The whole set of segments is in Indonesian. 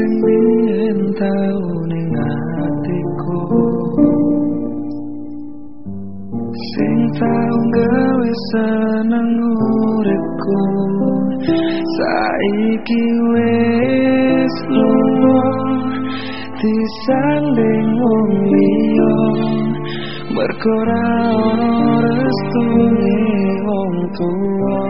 sing biyen tau ning atiku sing tau gawe seneng uripku. Saiki wis lunga disanding wong liya. Mergo ora ana restune wong tuwa.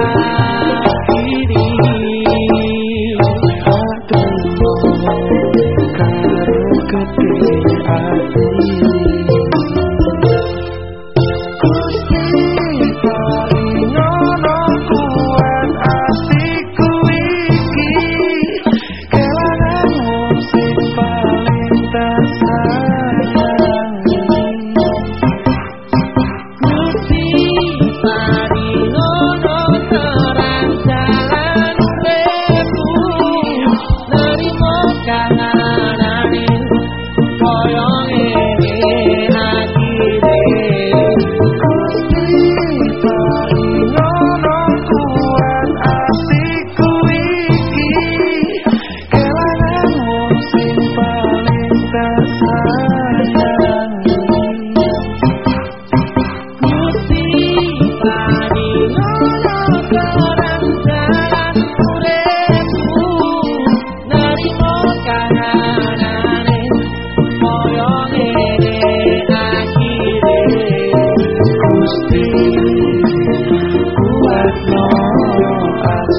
Bye. aku